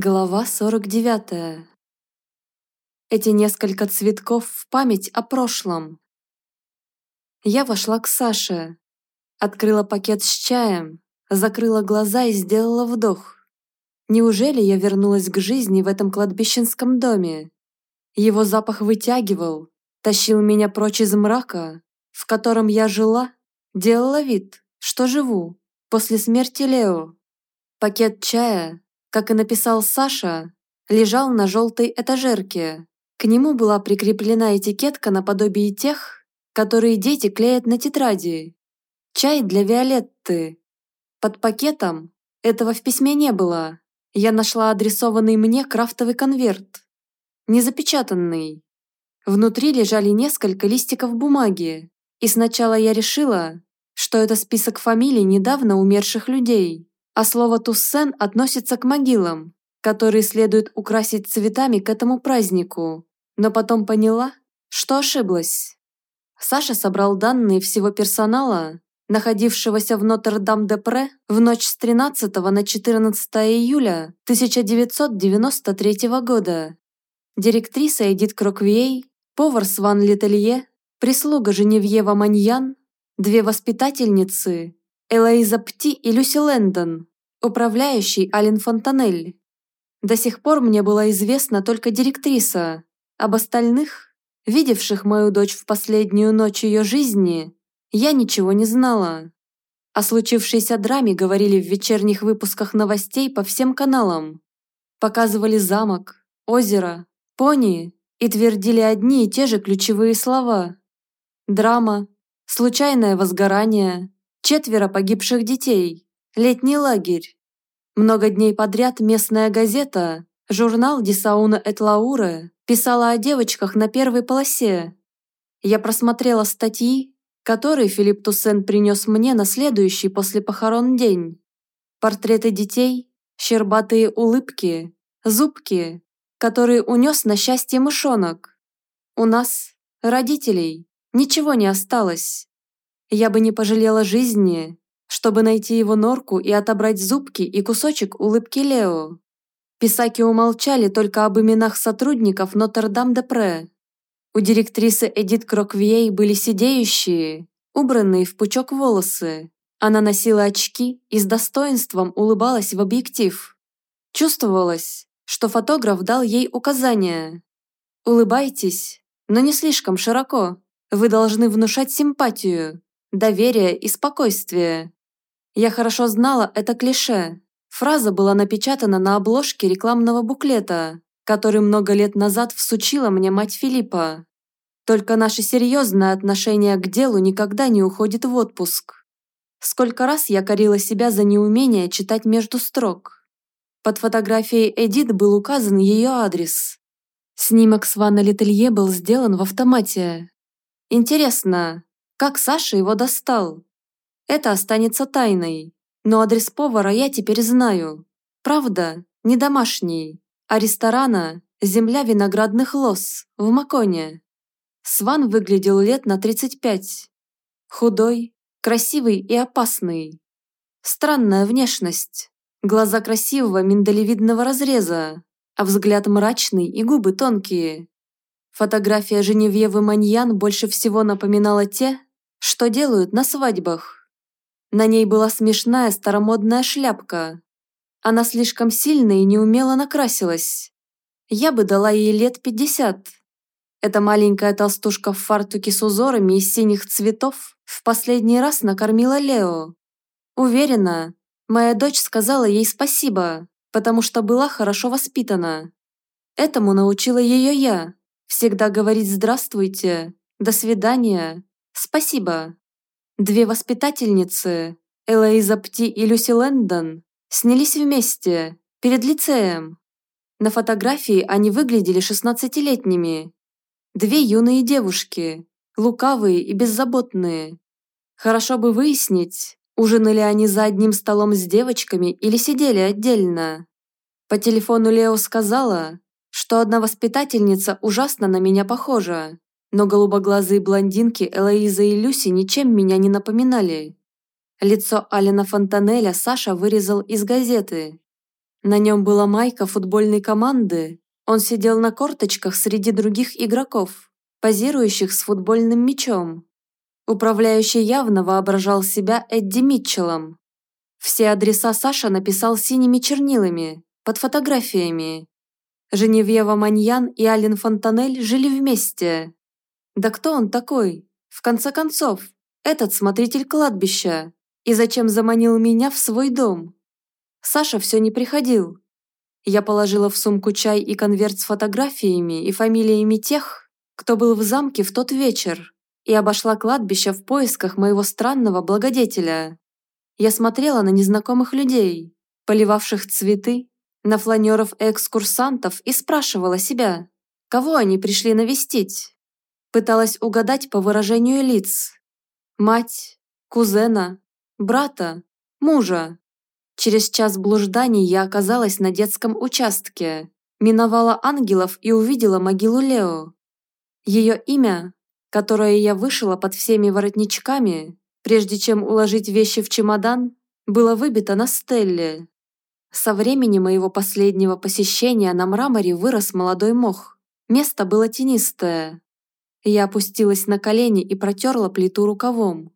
Глава 49. Эти несколько цветков в память о прошлом. Я вошла к Саше, открыла пакет с чаем, закрыла глаза и сделала вдох. Неужели я вернулась к жизни в этом кладбищенском доме? Его запах вытягивал, тащил меня прочь из мрака, в котором я жила, делала вид, что живу, после смерти Лео. Пакет чая как и написал Саша, лежал на желтой этажерке. К нему была прикреплена этикетка наподобие тех, которые дети клеят на тетради. Чай для Виолетты. Под пакетом этого в письме не было. Я нашла адресованный мне крафтовый конверт. Незапечатанный. Внутри лежали несколько листиков бумаги. И сначала я решила, что это список фамилий недавно умерших людей а слово «туссен» относится к могилам, которые следует украсить цветами к этому празднику, но потом поняла, что ошиблась. Саша собрал данные всего персонала, находившегося в Нотр-Дам-де-Пре в ночь с 13 на 14 июля 1993 года. Директриса Эдит Кроквей, повар Сван Летелье, прислуга Женевьева Маньян, две воспитательницы, Элоиза Пти и Люси Лэндон, управляющий Ален Фонтанель. До сих пор мне была известна только директриса. Об остальных, видевших мою дочь в последнюю ночь ее жизни, я ничего не знала. О случившейся драме говорили в вечерних выпусках новостей по всем каналам. Показывали замок, озеро, пони и твердили одни и те же ключевые слова. Драма, случайное возгорание, четверо погибших детей. Летний лагерь. Много дней подряд местная газета, журнал Дисауна Этлауре, писала о девочках на первой полосе. Я просмотрела статьи, которые Филипп Туссен принес мне на следующий после похорон день. Портреты детей, щербатые улыбки, зубки, которые унес на счастье мышонок. У нас, родителей, ничего не осталось. Я бы не пожалела жизни, чтобы найти его норку и отобрать зубки и кусочек улыбки Лео. Писаки умолчали только об именах сотрудников Нотр-Дам-де-Пре. У директрисы Эдит Кроквьей были сидеющие, убранные в пучок волосы. Она носила очки и с достоинством улыбалась в объектив. Чувствовалось, что фотограф дал ей указания. «Улыбайтесь, но не слишком широко. Вы должны внушать симпатию, доверие и спокойствие. Я хорошо знала это клише. Фраза была напечатана на обложке рекламного буклета, который много лет назад всучила мне мать Филиппа. Только наше серьезное отношение к делу никогда не уходит в отпуск. Сколько раз я корила себя за неумение читать между строк. Под фотографией Эдит был указан ее адрес. Снимок Свана Летелье был сделан в автомате. Интересно, как Саша его достал? Это останется тайной. Но адрес повара я теперь знаю. Правда, не домашний, а ресторана «Земля виноградных лоз» в Маконе. Сван выглядел лет на 35. Худой, красивый и опасный. Странная внешность. Глаза красивого миндалевидного разреза, а взгляд мрачный и губы тонкие. Фотография Женевьевы Маньян больше всего напоминала те, что делают на свадьбах. На ней была смешная старомодная шляпка. Она слишком сильно и неумело накрасилась. Я бы дала ей лет пятьдесят. Эта маленькая толстушка в фартуке с узорами из синих цветов в последний раз накормила Лео. Уверена, моя дочь сказала ей спасибо, потому что была хорошо воспитана. Этому научила ее я. Всегда говорить «здравствуйте», «до свидания», «спасибо». Две воспитательницы, Элоиза Пти и Люси Лэндон, снялись вместе, перед лицеем. На фотографии они выглядели шестнадцатилетними. Две юные девушки, лукавые и беззаботные. Хорошо бы выяснить, ужинали они за одним столом с девочками или сидели отдельно. По телефону Лео сказала, что одна воспитательница ужасно на меня похожа. Но голубоглазые блондинки Элоиза и Люси ничем меня не напоминали. Лицо Алина Фонтанеля Саша вырезал из газеты. На нем была майка футбольной команды. Он сидел на корточках среди других игроков, позирующих с футбольным мячом. Управляющий явно воображал себя Эдди Митчеллом. Все адреса Саша написал синими чернилами, под фотографиями. Женевьева Маньян и Ален Фонтанель жили вместе. Да кто он такой? В конце концов, этот смотритель кладбища. И зачем заманил меня в свой дом? Саша все не приходил. Я положила в сумку чай и конверт с фотографиями и фамилиями тех, кто был в замке в тот вечер, и обошла кладбище в поисках моего странного благодетеля. Я смотрела на незнакомых людей, поливавших цветы, на фланеров и экскурсантов и спрашивала себя, кого они пришли навестить. Пыталась угадать по выражению лиц. Мать, кузена, брата, мужа. Через час блужданий я оказалась на детском участке, миновала ангелов и увидела могилу Лео. Ее имя, которое я вышила под всеми воротничками, прежде чем уложить вещи в чемодан, было выбито на стелле. Со времени моего последнего посещения на мраморе вырос молодой мох. Место было тенистое. Я опустилась на колени и протерла плиту рукавом.